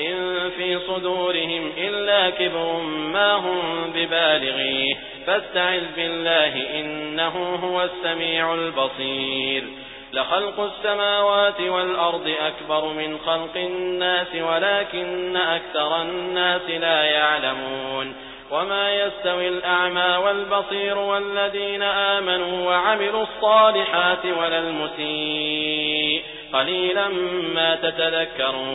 إن في صدورهم إلا كبر ما هم ببالغيه. فاستعذ بالله إنه هو السميع البصير. لخلق السماوات والأرض أكبر من خلق الناس ولكن أكثر الناس لا يعلمون. وما يستوي الأعمى والبصير والذين آمنوا وعملوا الصالحات ولا المسيء. قليلا ما تتذكرون.